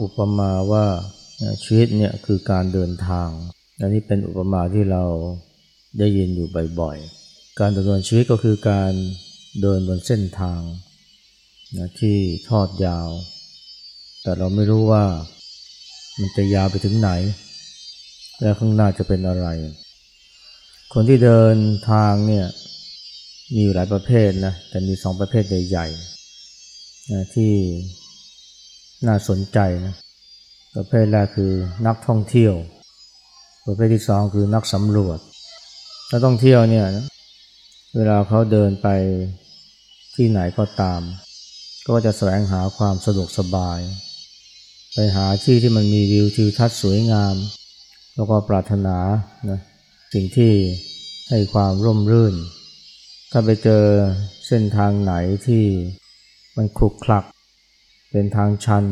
อุปมาว่าชีวิตเนี่ยคือการเดินทางอันนี้เป็นอุปมาที่เราได้ยินอยู่บ่อยๆ การดำเนินชีวิตก็คือการเดินบนเส้นทางนะที่ทอดยาว แต่เราไม่รู้ว่ามันจะยาวไปถึงไหน และข้างหน้าจะเป็นอะไร คนที่เดินทางเนี่ยมีอยู่หลายประเภทนะแต่มีสองประเภทใหญ่ๆนะที่ น่าสนใจนะประเภทแรกคือนักท่องเที่ยว ประเภทที่สองคือนักสำรวจนักท่องเที่ยวเนี่ยเวลาเขาเดินไปที่ไหนก็ตาม ก็จะแสวงหาความสะดวกสบาย ไปหาที่ที่มันมีวิวทิวทัศน์สวยงาม แล้วก็ปรารถนานะสิ่งที่ให้ความร่มรื่น ถ้าไปเจอเส้นทางไหนที่มันคลุกคลัก เป็นทางชัน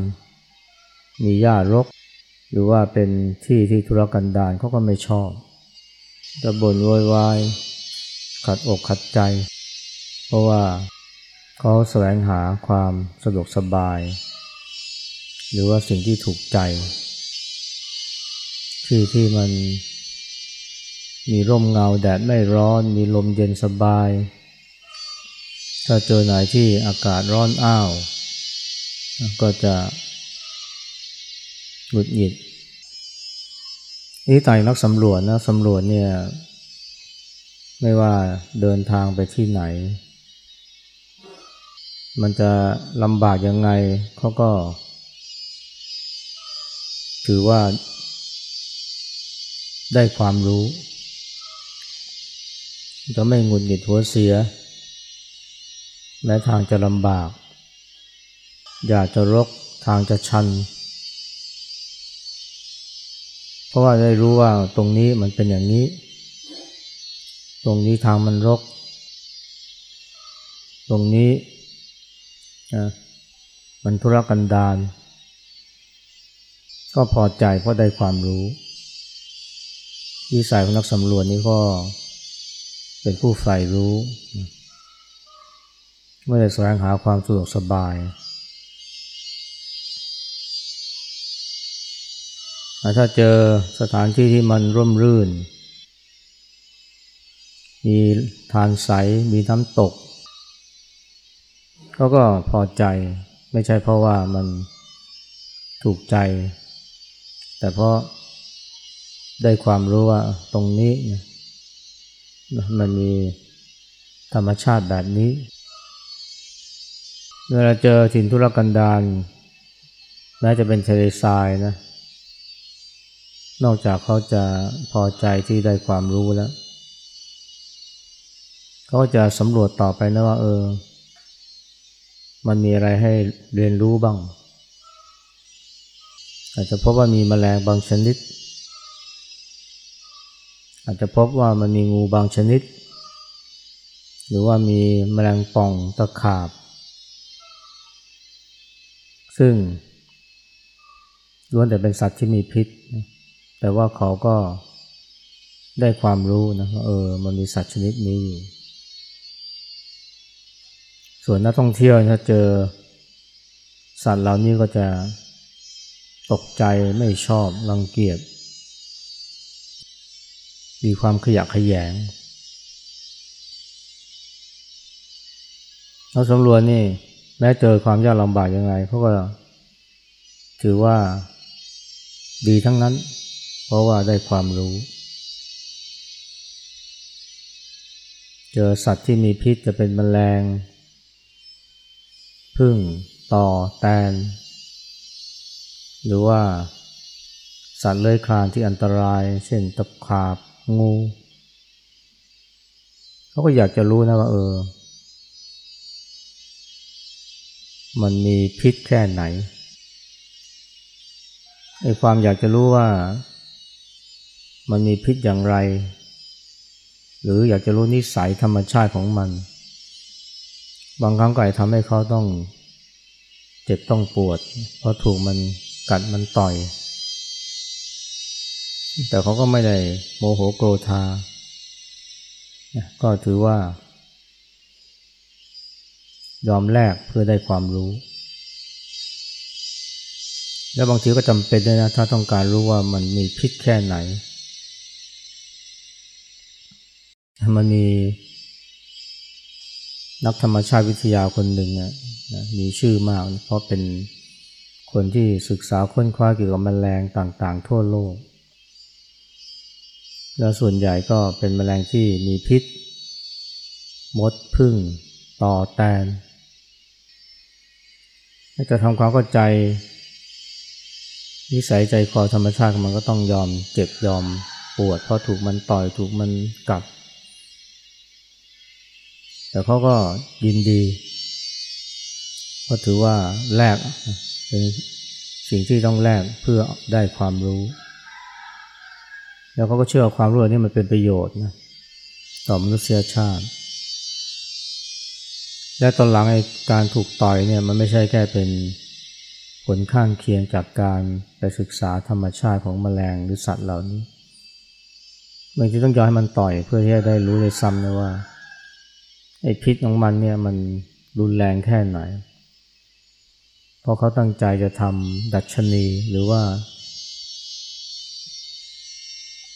มีหญ้ารก หรือว่าเป็นที่ที่ธุรกันดารเขาก็ไม่ชอบจะบ่นโวยวายขัดอกขัดใจ เพราะว่าเขาแสวงหาความสะดวกสบาย หรือว่าสิ่งที่ถูกใจ ที่ที่มันมีร่มเงาแดดไม่ร้อน มีลมเย็นสบาย ถ้าเจอไหนที่อากาศร้อนอ้าว ก็จะหงุดหงิดนี่ต่างนักสำรวจนะสำรวจเนี่ย ไม่ว่าเดินทางไปที่ไหน มันจะลำบากยังไงเขาก็ ถือว่าได้ความรู้ จะไม่หงุนหงิดหัวเสีย แม้ทางจะลำบาก อยากจะรกทางจะชัน เพราะว่าได้รู้ว่าตรงนี้มันเป็นอย่างนี้ ตรงนี้ทางมันรก ตรงนี้นะมันทุรกันดารก็พอใจเพราะได้ความรู้ วิสัยของนักสำรวจนี่ก็เป็นผู้ใฝ่รู้ ไม่ได้แสวงหาความสะดวกสบาย ถ้าเจอสถานที่ที่มันร่มรื่น มีทานใส มีน้ำตกเขาก็พอใจ ไม่ใช่เพราะว่ามันถูกใจ แต่เพราะได้ความรู้ว่าตรงนี้ มันมีธรรมชาติแบบนี้ เวลาเจอถิ่นทุรกันดารแม้จะเป็นทะเลทรายนะ นอกจากเขาจะพอใจที่ได้ความรู้แล้ว เขาจะสำรวจต่อไปนะว่าเออ มันมีอะไรให้เรียนรู้บ้าง อาจจะพบว่ามีแมลงบางชนิด อาจจะพบว่ามันมีงูบางชนิด หรือว่ามีแมลงป่องตะขาบ ซึ่งล้วนแต่เป็นสัตว์ที่มีพิษ แต่ว่าเขาก็ได้ความรู้นะว่าเออมันมีสัตว์ชนิดนี้อยู่ส่วนนักท่องเที่ยวถ้าเจอสัตว์เหล่านี้ก็จะตกใจไม่ชอบรังเกียจมีความขยะขยงเราสำรวจนี่แม้เจอความยากลำบากยังไงเขาก็ถือว่าดีทั้งนั้น เพราะว่าได้ความรู้ เจอสัตว์ที่มีพิษจะเป็นมแมลง พึ่ง ต่อ แตน หรือว่าสัตว์เลื้อยคลานที่อันตราย เช่นตะขาบ งู เขาก็อยากจะรู้นะว่าเออ มันมีพิษแค่ไหนไอ้ความอยากจะรู้ว่า มันมีพิษอย่างไร หรืออยากจะรู้นิสัยธรรมชาติของมัน บางครั้งก็อาจทำให้เขาต้องเจ็บต้องปวด เพราะถูกมันกัดมันต่อย แต่เขาก็ไม่ได้โมโหโกรธา ก็ถือว่า ยอมแลกเพื่อได้ความรู้ แล้วบางทีก็จำเป็นด้วยนะ ถ้าต้องการรู้ว่ามันมีพิษแค่ไหน มันมี นักธรรมชาติวิทยาคนหนึ่งนะมีชื่อมาก เพราะเป็นคนที่ศึกษาค้นคว้าเกี่ยวกับแมลงต่างๆ ทั่วโลก แล้วส่วนใหญ่ก็เป็นแมลงที่มีพิษ มดพึ่ง ต่อแตนจะทำความเข้าใจนิสัยใจคอธรรมชาติมันก็ต้องยอมเจ็บยอมปวด เพราะถูกมันต่อยถูกมันกัด แต่เขาก็ยินดีเพราะถือว่าแลกเป็นสิ่งที่ต้องแลกเพื่อได้ความรู้ แล้วเขาก็เชื่อความรู้นี้มันเป็นประโยชน์นะต่อมนุษยชาติ และตอนหลังไอ้การถูกต่อยเนี่ยมันไม่ใช่แค่เป็นผลข้างเคียงจากการไปศึกษาธรรมชาติของแมลงหรือสัตว์เหล่านี้บางทีต้องยอมให้มันต่อยเพื่อที่จะได้รู้เลยซ้ำนะว่า ไอ้พิษของมันเนี่ยมันรุนแรงแค่ไหน เพราะเขาตั้งใจจะทำดัชนีหรือว่า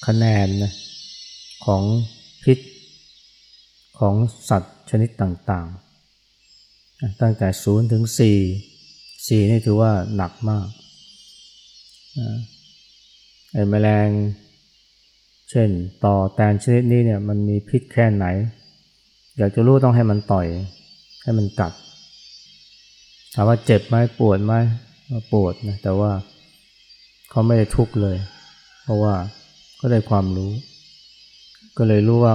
คะแนนนะของพิษของสัตว์ชนิดต่างๆ ตั้งแต่ศูนย์ถึงสี่สี่นี่ถือว่าหนักมากไอ้แมลง เช่นต่อแตนชนิดนี้เนี่ยมันมีพิษแค่ไหน อยากจะรู้ต้องให้มันต่อย ให้มันกัด ถามว่าเจ็บไหมปวดไหมปวดนะแต่ว่าเขาไม่ได้ทุกข์เลย เพราะว่าก็ได้ความรู้ ก็เลยรู้ว่า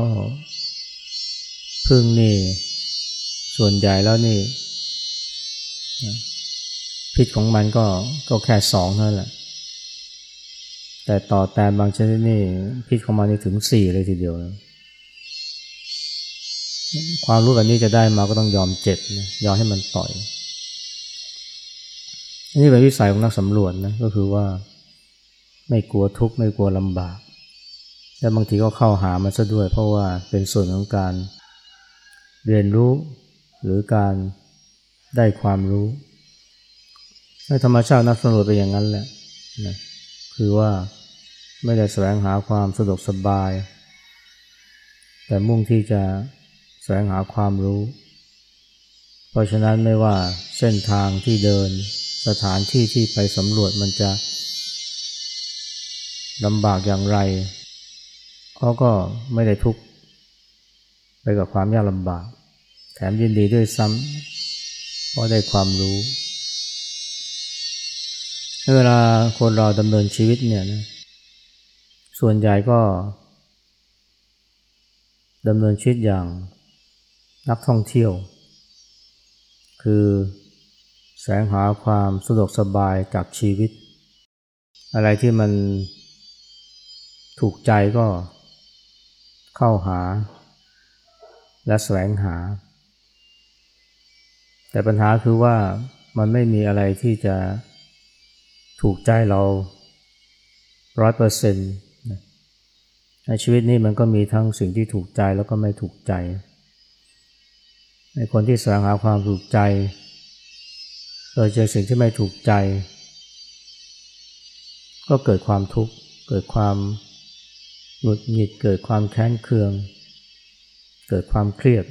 พึ่งนี่ ส่วนใหญ่แล้วนี่พิษของมันก็ก็แค่สองเท่านั้นแหละแต่ต่อแต่บางชนิดนี่พิษของมันนี่ถึงสี่เลยทีเดียว ความรู้แบบนี้จะได้มาก็ต้องยอมเจ็บนะยอมให้มันต่อยอันนี้เป็นวิสัยของนักสำรวจนะก็คือว่าไม่กลัวทุกข์ไม่กลัวลำบาก และบางทีก็เข้าหามันซะด้วย เพราะว่าเป็นส่วนของการเรียนรู้ หรือการได้ความรู้ในธรรมชาตินักสำรวจเป็นอย่างนั้นแหละนะคือว่าไม่ได้แสวงหาความสะดวกสบาย แต่มุ่งที่จะ วงหาความรู้ เพราะฉะนั้นไม่ว่าเส้นทางที่เดินสถานที่ที่ไปสำรวจมันจะลำบากอย่างไรเขาก็ไม่ได้ทุกข์ไปกับความยากลำบาก แถมยินดีด้วยซ้ำเพราะได้ความรู้เวลาคนเราดำเนินชีวิตเนี่ยนะส่วนใหญ่ก็ดำเนินชีวิตอย่าง นักท่องเที่ยว คือแสวงหาความสะดวกสบายจากชีวิต อะไรที่มันถูกใจก็เข้าหา และแสวงหา แต่ปัญหาคือว่ามันไม่มีอะไรที่จะถูกใจเราร้อยเปอร์เซ็นต์ในชีวิตนี้มันก็มีทั้งสิ่งที่ถูกใจแล้วก็ไม่ถูกใจ คนที่แสวงหาความถูกใจโดยเจอสิ่งที่ไม่ถูกใจ ก็เกิดความทุกข์ เกิดความหงุดหงิด เกิดความแค้นเคือง เกิดความเครียด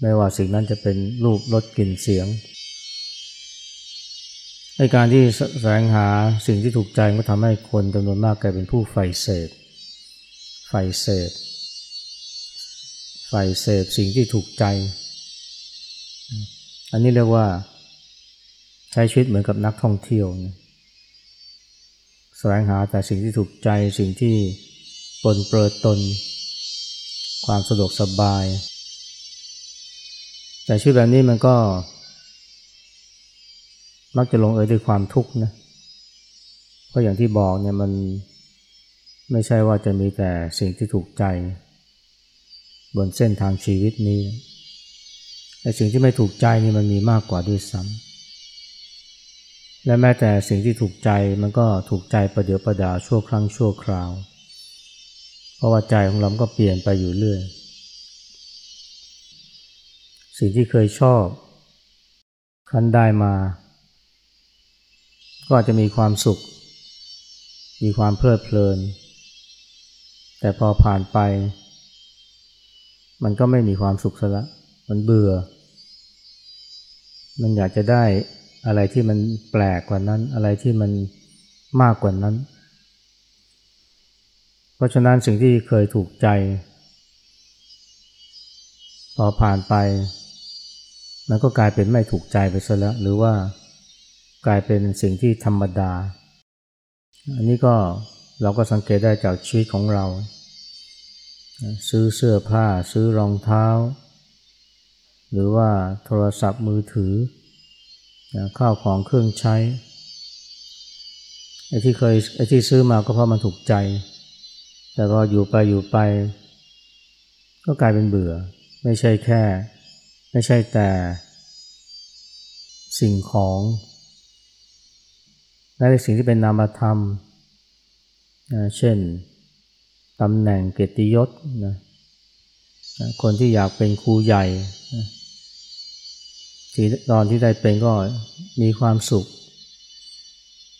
ไม่ว่าสิ่งนั้นจะเป็นรูปรสกลิ่นเสียงในการที่แสวงหาสิ่งที่ถูกใจก็ทำให้คนจำนวนมากกลายเป็นผู้ใฝ่เสพใฝ่เสพใฝ่เสพสิ่งที่ถูกใจ อันนี้เรียกว่าใช้ชีวิตเหมือนกับนักท่องเที่ยวนะแสวงหาแต่สิ่งที่ถูกใจสิ่งที่ปนเปื้อตน ความสะดวกสบาย แต่ชีวิตแบบนี้มันก็ มักจะลงเอยด้วยความทุกข์นะเพราะอย่างที่บอกเนี่ยมันไม่ใช่ว่าจะมีแต่สิ่งที่ถูกใจ บนเส้นทางชีวิตนี้ แต่สิ่งที่ไม่ถูกใจนี่มันมีมากกว่าด้วยซ้ำและแม้แต่สิ่งที่ถูกใจมันก็ถูกใจประเดี๋ยวประดาชั่วครั้งชั่วคราว เพราะว่าใจของเราก็เปลี่ยนไปอยู่เรื่อย สิ่งที่เคยชอบคันได้มา ก็อาจจะมีความสุข มีความเพลิดเพลิน แต่พอผ่านไป มันก็ไม่มีความสุขซะละมันเบื่อ มันอยากจะได้อะไรที่มันแปลกกว่านั้น อะไรที่มันมากกว่านั้น เพราะฉะนั้นสิ่งที่เคยถูกใจ พอผ่านไป มันก็กลายเป็นไม่ถูกใจไปซะแล้ว หรือว่ากลายเป็นสิ่งที่ธรรมดา อันนี้ก็เราก็สังเกตได้จากชีวิตของเรา ซื้อเสื้อผ้า ซื้อรองเท้า หรือว่าโทรศัพท์มือถือข้าวของเครื่องใช้ไอ้ที่เคยไอ้ที่ซื้อมาก็เพราะมันถูกใจ แต่พออยู่ไปอยู่ไป ก็กลายเป็นเบื่อ ไม่ใช่แค่ ไม่ใช่แต่ สิ่งของและสิ่งที่เป็นนามธรรมนะเช่นตำแหน่งเกียรติยศนะคนที่อยากเป็นครูใหญ่นะ ที่ตอนที่ได้เป็นก็มีความสุข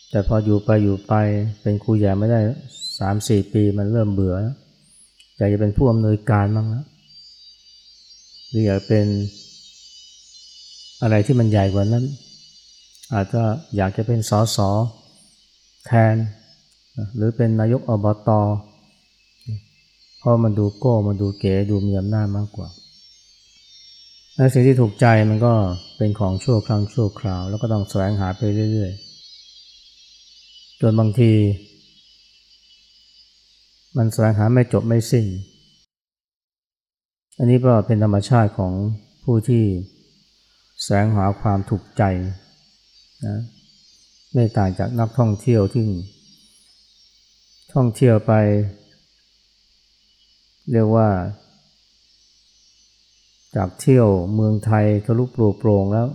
แต่พออยู่ไปอยู่ไปเป็นครูใหญ่ไม่ได้สามสี่ปีมันเริ่มเบื่ออยากจะเป็นผู้อำนวยการบ้างแล้วหรืออยากเป็นอะไรที่มันใหญ่กว่านั้น อาจจะอยากจะเป็นสอสอแทน หรือเป็นนายกอบตเพราะมันดูโก้มันดูเก๋ดูมีอำนาจมากกว่า และสิ่งที่ถูกใจมันก็เป็นของชั่วครั้งชั่วคราว แล้วก็ต้องแสวงหาไปเรื่อยๆ จนบางที มันแสวงหาไม่จบไม่สิ้น อันนี้ก็เป็นธรรมชาติของผู้ที่แสวงหาความถูกใจนะไม่ต่างจากนักท่องเที่ยวที่ท่องเที่ยวไป เรียกว่า จากเที่ยวเมืองไทยทะลุปลูโปร่งแล้ว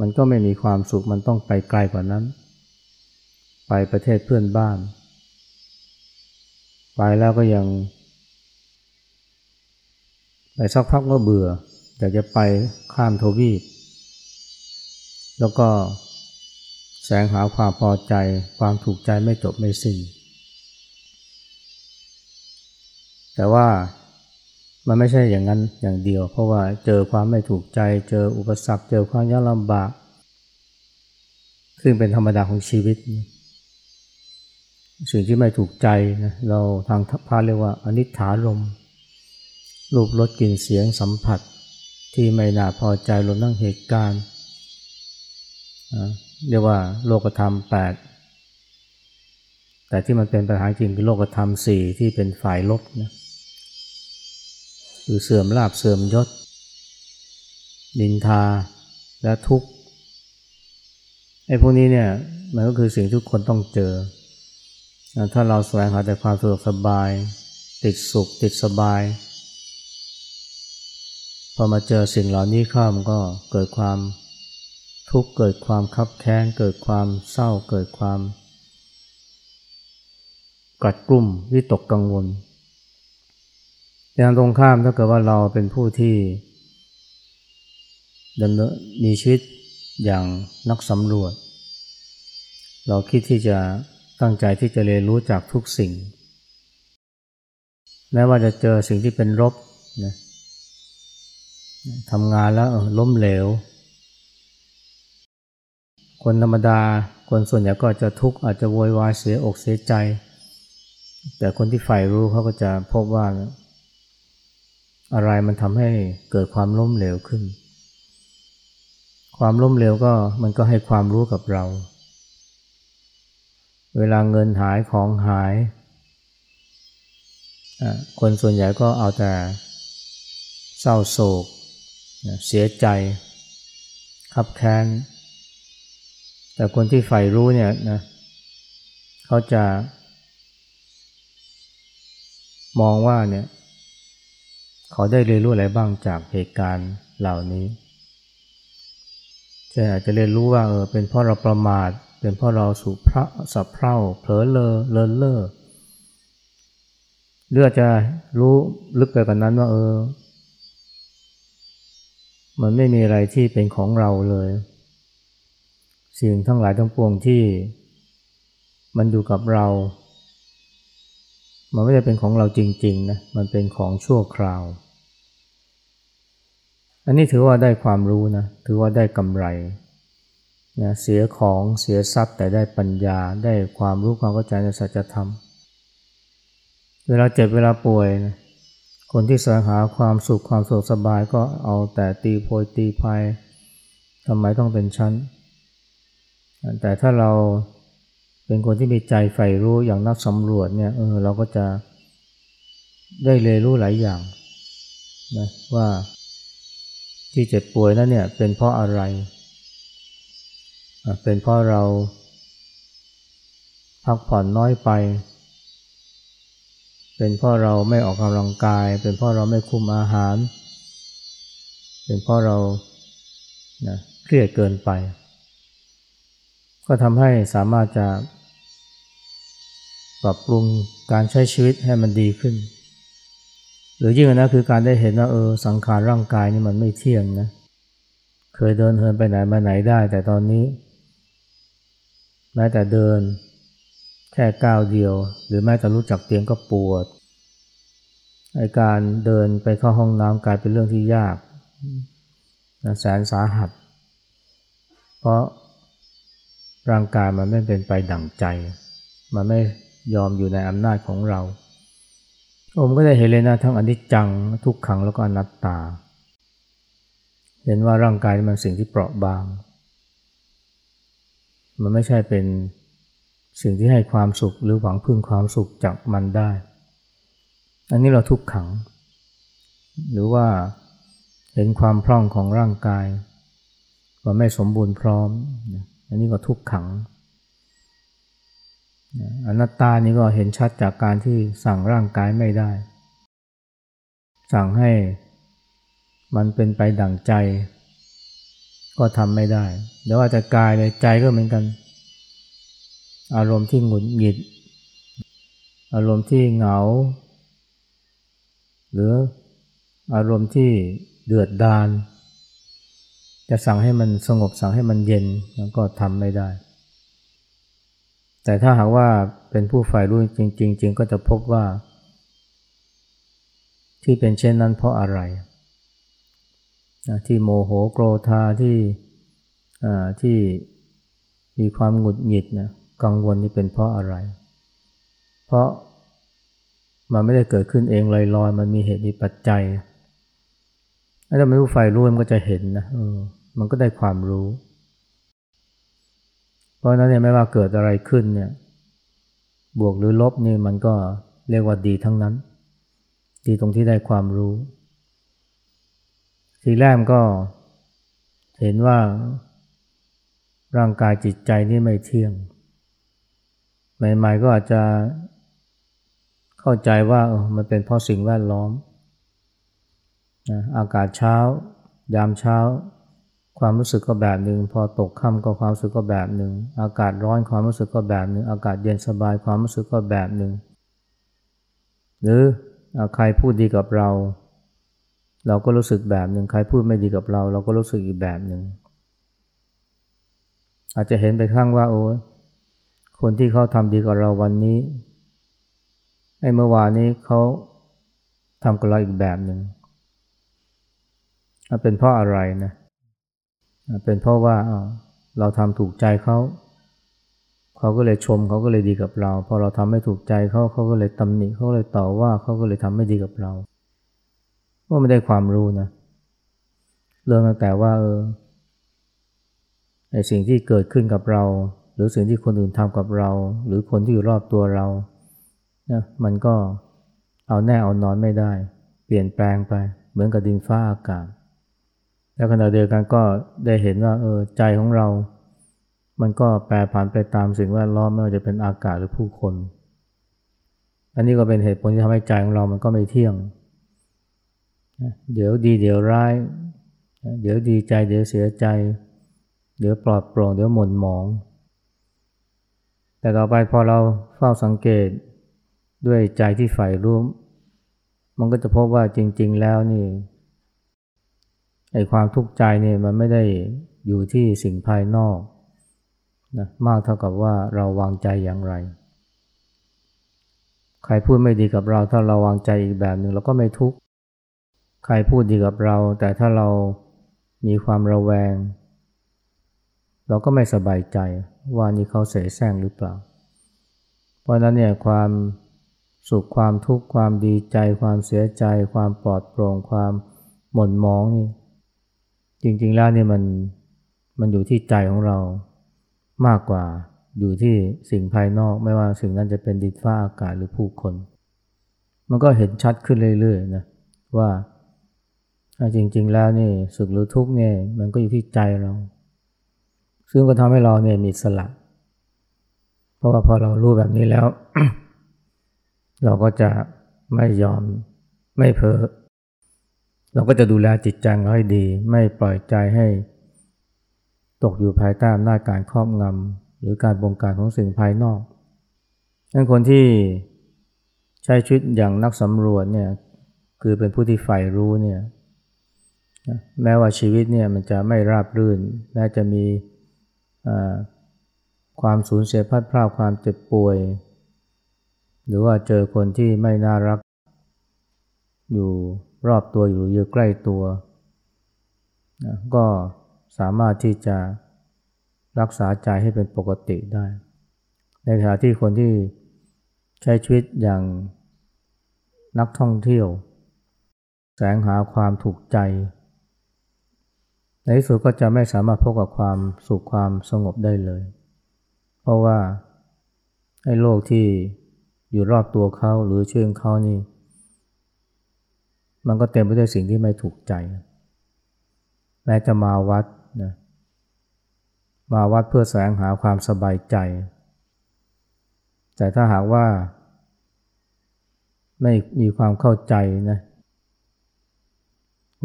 มันก็ไม่มีความสุขมันต้องไปไกลกว่านั้น ไปประเทศเพื่อนบ้าน ไปแล้วก็ยัง ไปสักพักก็เบื่ออยากจะไปข้ามทวีป แล้วก็แสงหาความพอใจความถูกใจไม่จบไม่สิ้นแต่ว่า มันไม่ใช่อย่างนั้นอย่างเดียว เพราะว่าเจอความไม่ถูกใจ เจออุปสรรค เจอความยากลำบาก ซึ่งเป็นธรรมดาของชีวิต สิ่งที่ไม่ถูกใจนะเราทางพาเรียกว่าอนิจฐารมรูปรสกลิ่นเสียงสัมผัส ที่ไม่น่าพอใจรวมทั้งเหตุการณ์เรียกว่าโลกธรรมแปดแต่ที่มันเป็นปัญหาจริงคือโลกธรรมสี่ที่เป็นฝ่ายลบนะ คือเสื่อมลาบเสื่อมยศ นินทาและทุกข์ไอ้พวกนี้เนี่ยมันก็คือสิ่งทุกคนต้องเจอ ถ้าเราแสวงหาแต่ความสะดวกสบาย ติดสุขติดสบาย พอมาเจอสิ่งเหล่านี้เข้ามันก็เกิดความทุกข์เกิดความคับแค้นเกิดความเศร้าเกิดความกัดกลุ่มวิตกกังวล อย่างตรงข้ามถ้าเกิดว่าเราเป็นผู้ที่ดำเนินมีชีวิตอย่างนักสำรวจ เราคิดที่จะตั้งใจที่จะเรียนรู้จากทุกสิ่ง แม้ว่าจะเจอสิ่งที่เป็นรบนะทำงานแล้วล้มเหลว คนธรรมดาคนส่วนใหญ่ก็จะทุกข์อาจจะโวยวายเสียอกเสียใจ แต่คนที่ใฝ่รู้เขาก็จะพบว่า อะไรมันทำให้เกิดความล้มเหลวขึ้น ความล้มเหลวก็มันก็ให้ความรู้กับเรา เวลาเงินหายของหาย คนส่วนใหญ่ก็เอาแต่เศร้าโศก เสียใจ ขับแค้น แต่คนที่ใฝ่รู้เนี่ยนะเขาจะมองว่าเนี่ย เขาได้เรียนรู้อะไรบ้างจากเหตุการณ์เหล่านี้เช่นอาจจะเรียนรู้ว่าเออเป็นเพราะเราประมาท เป็นเพราะเราสุพระสับเพร่าเผลอเลอเลินเล่อเลือจะรู้ลึกไปกว่านั้นว่าเออ มันไม่มีอะไรที่เป็นของเราเลย สิ่งทั้งหลายทั้งปวงที่ มันอยู่กับเรา มันไม่ได้เป็นของเราจริงๆนะมันเป็นของชั่วคราว อันนี้ถือว่าได้ความรู้นะถือว่าได้กำไรนะเสียของเสียทรัพย์แต่ได้ปัญญาได้ความรู้ความเข้าใจในสัจธรรม เวลาเจ็บเวลาป่วยนะคนที่แสวงหาความสุขความสุขสบายก็เอาแต่ตีโพยตีพายทำไมต้องเป็นชั้น แต่ถ้าเรา เป็นคนที่มีใจใฝ่รู้อย่างนักสำรวจเนี่ยเออเราก็จะได้เรียนรู้หลายอย่างนะว่าที่เจ็บป่วยนั้นเนี่ยเป็นเพราะอะไร เป็นเพราะเราพักผ่อนน้อยไป เป็นเพราะเราไม่ออกกำลังกาย เป็นเพราะเราไม่คุมอาหาร เป็นเพราะเรานะเครียดเกินไป ก็ทำให้สามารถจะ ปรับปรุงการใช้ชีวิตให้มันดีขึ้น หรือยิ่งนะคือการได้เห็นว่าเออสังขารร่างกายนี่มันไม่เที่ยงนะเคยเดินเหินไปไหนมาไหนได้ แต่ตอนนี้แม้แต่เดิน แค่ก้าวเดียว หรือแม้แต่รู้จักเตียงก็ปวดไอการเดินไปเข้าห้องน้ำกลายเป็นเรื่องที่ยากแสนสาหัส เพราะร่างกายมันไม่เป็นไปดั่งใจ มันไม่ ยอมอยู่ในอำนาจของเรา ผมก็ได้เห็นเลยนะทั้งอนิจจังทุกขังแล้วก็อนัตตา เห็นว่าร่างกายมันสิ่งที่เปราะบาง มันไม่ใช่เป็นสิ่งที่ให้ความสุขหรือหวังพึ่งความสุขจากมันได้ อันนี้เราทุกขัง หรือว่าเห็นความพร่องของร่างกายว่าไม่สมบูรณ์พร้อม อันนี้ก็ทุกขัง อนัตตานี่ก็เห็นชัดจากการที่สั่งร่างกายไม่ได้ สั่งให้มันเป็นไปดั่งใจ ก็ทำไม่ได้เดี๋ยวอาจจะกายเลยใจก็เหมือนกัน อารมณ์ที่หงุดหงิด อารมณ์ที่เหงา หรืออารมณ์ที่เดือดดาลจะสั่งให้มันสงบสั่งให้มันเย็นแล้วก็ทำไม่ได้ แต่ถ้าหากว่าเป็นผู้ฝ่ายรู้จริงๆจริงก็จะพบว่า ที่เป็นเช่นนั้นเพราะอะไร ที่โมโหโกรธาที่ที่มีความหงุดหงิดนะกังวลนี่เป็นเพราะอะไร เพราะมันไม่ได้เกิดขึ้นเองลอยๆ มันมีเหตุมีปัจจัยถ้าไม่รู้ไฟรู้มันก็จะเห็นนะเออมันก็ได้ความรู้ ราะนั้นเนี่ยไม่ว่าเกิดอะไรขึ้นเนี่ย บวกหรือลบนี่มันก็เรียกว่าดีทั้งนั้น ดีตรงที่ได้ความรู้ ทีแรกก็เห็นว่าร่างกายจิตใจนี่ไม่เที่ยง ใหม่ๆก็อาจจะเข้าใจว่าเออมันเป็นเพราะสิ่งแวดล้อมอากาศเช้า ยามเช้า ความรู้สึกก็แบบหนึ่งพอตกค่ำก็ความรู้สึกก็แบบหนึ่งอากาศร้อนความรู้สึกก็แบบหนึ่งอากาศเย็นสบายความรู้สึกก็แบบหนึ่งหรือใครพูดดีกับเรา เราก็รู้สึกแบบหนึ่งใครพูดไม่ดีกับเรา เราก็รู้สึกอีกแบบหนึ่งอาจจะเห็นไปข้างว่าโอ้คนที่เขาทำดีกับเราวันนี้ไอ้เมื่อวานนี้เขาทำกับเราอีกแบบหนึ่งเป็นเพราะอะไรนะเเป็นเพราะว่าเราทำถูกใจเขาเขาก็เลยชมเขาก็เลยดีกับเรา พอเราทำไม่ถูกใจเขาเขาก็เลยตำหนิเขาเลยต่อว่าเขาก็เลยทำไม่ดีกับเราก็ไม่ได้ความรู้นะเรื่องตั้งแต่ว่าเออไอสิ่งที่เกิดขึ้นกับเรา หรือสิ่งที่คนอื่นทำกับเรา หรือคนที่อยู่รอบตัวเรานะมันก็เอาแน่เอานอนไม่ได้ เปลี่ยนแปลงไป เหมือนกับดินฟ้าอากาศ แล้วขณะเดียวกันก็ได้เห็นว่าเออใจของเรา มันก็แปรผันไปตามสิ่งแวดล้อมไม่ว่าจะเป็นอากาศหรือผู้คน อันนี้ก็เป็นเหตุผลที่ทำให้ใจของเรามันก็ไม่เที่ยง เดี๋ยวดีเดี๋ยวร้าย เดี๋ยวดีใจ เดี๋ยวเสียใจ เดี๋ยวปลอดโปร่งเดี๋ยวหม่นหมอง แต่ต่อไปพอเราเฝ้าสังเกตด้วยใจที่ใฝ่รู้ มันก็จะพบว่าจริง ๆ แล้วนี่ ไอ้ความทุกข์ใจเนี่ยมันไม่ได้อยู่ที่สิ่งภายนอกนะมากเท่ากับว่าเราวางใจอย่างไร ใครพูดไม่ดีกับเรา ถ้าเราวางใจอีกแบบหนึ่งเราก็ไม่ทุกข์ใครพูดดีกับเรา แต่ถ้าเรามีความระแวง เราก็ไม่สบายใจว่านี่เขาเสแสร้งหรือเปล่า เพราะนั้นเนี่ยความสุขความทุกข์ความดีใจ ความเสียใจ ความปลอดโปร่งความหม่นมองนี่ จริง ๆ แล้วนี่มันมันอยู่ที่ใจของเรามากกว่าอยู่ที่สิ่งภายนอก ไม่ว่าสิ่งนั้นจะเป็นดินฟ้าอากาศหรือผู้คน มันก็เห็นชัดขึ้นเรื่อยๆนะว่าจริง ๆ แล้วนี่สุขหรือทุกข์เนี่ยมันก็อยู่ที่ใจเรา ซึ่งก็ทำให้เราเนี่ยมีสละ เพราะว่าพอเรารู้แบบนี้แล้ว เราก็จะไม่ยอมไม่เพ้อ เราก็จะดูแลจิตใจเราให้ดี ไม่ปล่อยใจให้ ตกอยู่ภายใต้อำนาจการครอบงำหรือการบงการของสิ่งภายนอกดังคนที่ใช้ชีวิตอย่างนักสำรวจเนี่ยคือเป็นผู้ที่ใฝ่รู้เนี่ยแม้ว่าชีวิตเนี่ยมันจะไม่ราบรื่น แม้จะมีความสูญเสียพัดพลาดความเจ็บป่วย หรือว่าเจอคนที่ไม่น่ารักอยู่ รอบตัวอยู่อยู่ใกล้ตัวก็สามารถที่จะรักษาใจให้เป็นปกติได้ ในขณะที่คนที่ใช้ชีวิตอย่างนักท่องเที่ยว แสงหาความถูกใจ ในที่สุดก็จะไม่สามารถพบกับความสุขความสงบได้เลย เพราะว่าให้โลกที่อยู่รอบตัวเขาหรือเชื่องเขานี่ มันก็เต็มไปด้วยสิ่งที่ไม่ถูกใจ แม้จะมาวัดนะมาวัดเพื่อแสวงหาความสบายใจ แต่ถ้าหากว่า ไม่มีความเข้าใจนะ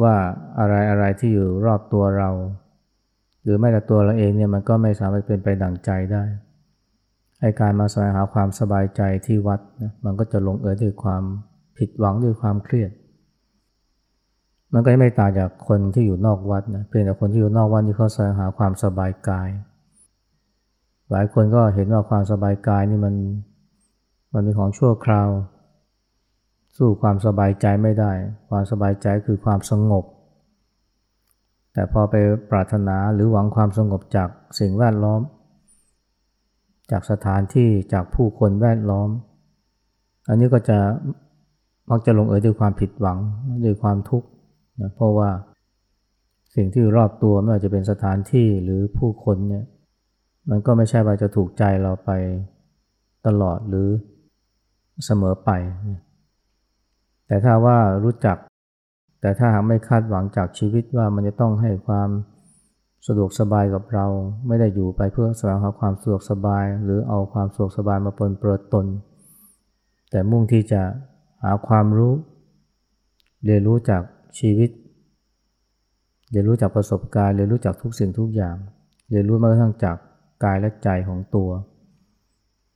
ว่าอะไรอะไรที่อยู่รอบตัวเรา หรือแม้แต่ตัวเราเองเนี่ยมันก็ไม่สามารถเป็นไปดั่งใจได้ให้การมาแสวงหาความสบายใจที่วัดนะมันก็จะลงเอยด้วยความผิดหวังด้วยความเครียด มันก็ไม่ต่างจากคนที่อยู่นอกวัดนะเพียงแต่คนที่อยู่นอกวัดที่เขาแสวงหาความสบายกาย หลายคนก็เห็นว่าความสบายกายนี่มันมันเป็นของชั่วคราว สู้ความสบายใจไม่ได้ ความสบายใจคือความสงบ แต่พอไปปรารถนาหรือหวังความสงบจากสิ่งแวดล้อม จากสถานที่จากผู้คนแวดล้อม อันนี้ก็จะมักจะลงเอยด้วยความผิดหวังด้วยความทุกข์ นะเพราะว่าสิ่งที่อยู่รอบตัวไม่ว่าจะเป็นสถานที่หรือผู้คนเนี่ยมันก็ไม่ใช่ว่าจะถูกใจเราไปตลอดหรือเสมอไป แต่ถ้าว่ารู้จัก แต่ถ้าหากไม่คาดหวังจากชีวิตว่ามันจะต้องให้ความสะดวกสบายกับเรา ไม่ได้อยู่ไปเพื่อแสวงหาความสะดวกสบาย หรือเอาความสะดวกสบายมาปนเปื้อตน แต่มุ่งที่จะหาความรู้ เรียนรู้จาก ชีวิต เรียนรู้จากประสบการณ์ เรียนรู้จากทุกสิ่งทุกอย่าง เรียนรู้มากทั้งจากกายและใจของตัว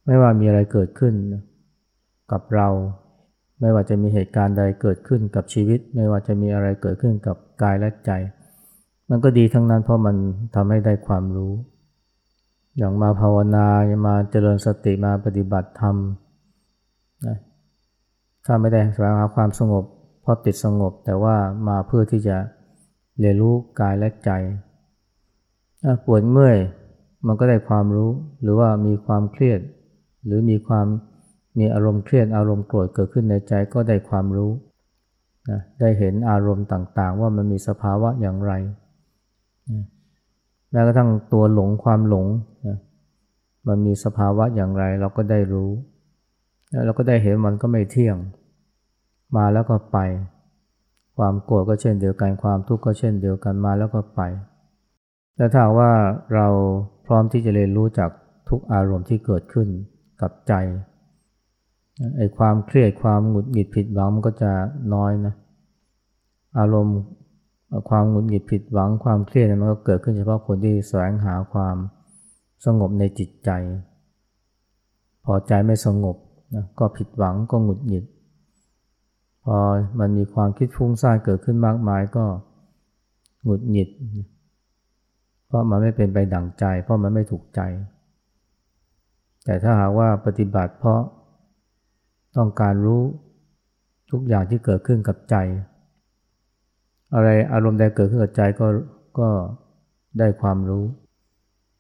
ไม่ว่ามีอะไรเกิดขึ้นกับเรา ไม่ว่าจะมีเหตุการณ์ใดเกิดขึ้นกับชีวิต ไม่ว่าจะมีอะไรเกิดขึ้นกับกายและใจ มันก็ดีทั้งนั้นเพราะมันทำให้ได้ความรู้ อย่างมาภาวนามาเจริญสติมาปฏิบัติธรรมนะถ้าไม่ได้แสวงหาความสงบ เพราะติดสงบแต่ว่ามาเพื่อที่จะเรียนรู้กายและใจปวดเมื่อยมันก็ได้ความรู้ หรือว่ามีความเครียด หรือมีความมีอารมณ์เครียดอารมณ์โกรธเกิดขึ้นในใจก็ได้ความรู้นะได้เห็นอารมณ์ต่างๆ ว่ามันมีสภาวะอย่างไรแม้กระทั่งตัวหลงความหลงนะมันมีสภาวะอย่างไรเราก็ได้รู้ แล้วเราก็ได้เห็นมันก็ไม่เที่ยง มาแล้วก็ไป ความโกรธก็เช่นเดียวกัน ความทุกข์ก็เช่นเดียวกันมาแล้วก็ไปแต่ถ้าว่าเราพร้อมที่จะเรียนรู้จากทุกอารมณ์ที่เกิดขึ้นกับใจไอ้ความเครียดความหงุดหงิดผิดหวังมันก็จะน้อยนะอารมณ์ความหงุดหงิดผิดหวังความเครียดมันก็เกิดขึ้นเฉพาะคนที่แสวงหาความสงบในจิตใจ พอใจไม่สงบนะก็ผิดหวังก็หงุดหงิด พอมันมีความคิดฟุ้งซ่านเกิดขึ้นมากมายก็หงุดหงิด เพราะมันไม่เป็นไปดั่งใจ เพราะมันไม่ถูกใจ แต่ถ้าหากว่าปฏิบัติเพราะต้องการรู้ทุกอย่างที่เกิดขึ้นกับใจ อะไรอารมณ์ใดเกิดขึ้นกับใจก็ก็ได้ความรู้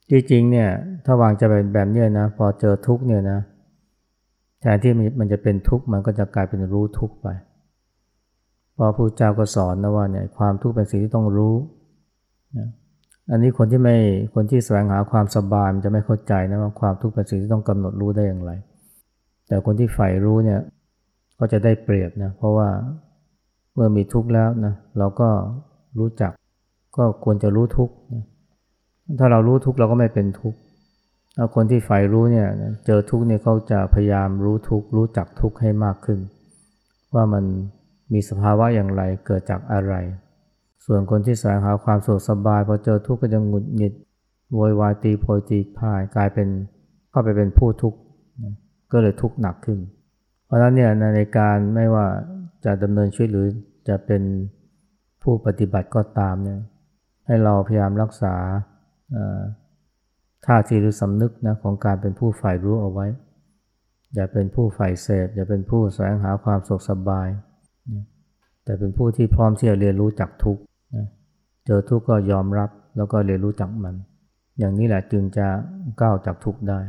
จริงๆเนี่ยถ้าวางจะเป็นแบบนี้นะพอเจอทุกเนี่ยนะแทนที่มันจะเป็นทุกข์มันก็จะกลายเป็นรู้ทุกข์ไป พอพระเจ้าก็สอนนะว่าเนี่ยความทุกข์เป็นสิ่งที่ต้องรู้นะอันนี้คนที่ไม่คนที่แสวงหาความสบายมันจะไม่เข้าใจนะว่าความทุกข์เป็นสิ่งที่ต้องกำหนดรู้ได้อย่างไร แต่คนที่ใฝ่รู้เนี่ยก็จะได้เปรียบนะเพราะว่าเมื่อมีทุกข์แล้วนะเราก็รู้จักก็ควรจะรู้ทุกข์ถ้าเรารู้ทุกข์เราก็ไม่เป็นทุกข์ถ้าคนที่ใฝ่รู้เนี่ยเจอทุกข์เนี่ยเขาจะพยายามรู้ทุกข์รู้จักทุกข์ให้มากขึ้น ว่ามัน มีสภาวะอย่างไรเกิดจากอะไร ส่วนคนที่แสวงหาความสุขสบายพอเจอทุกข์ก็จะหงุดหงิดโวยวายตีโพยตีพายกลายเป็นเข้าไปเป็นผู้ทุกข์ก็เลยทุกข์หนักขึ้น เพราะฉะนั้นเนี่ยในการไม่ว่าจะดำเนินชีวิตหรือจะเป็นผู้ปฏิบัติก็ตามเนี่ยให้เราพยายามรักษาท่าทีหรือสำนึกนะของการเป็นผู้ฝ่ายรู้เอาไว้ อย่าเป็นผู้ฝ่ายเสพอย่าเป็นผู้แสวงหาความสุขสบาย แต่เป็นผู้ที่พร้อมที่จะเรียนรู้จากทุกนะเจอทุกก็ยอมรับแล้วก็เรียนรู้จากมัน อย่างนี้แหละจึงจะก้าวจากทุกได้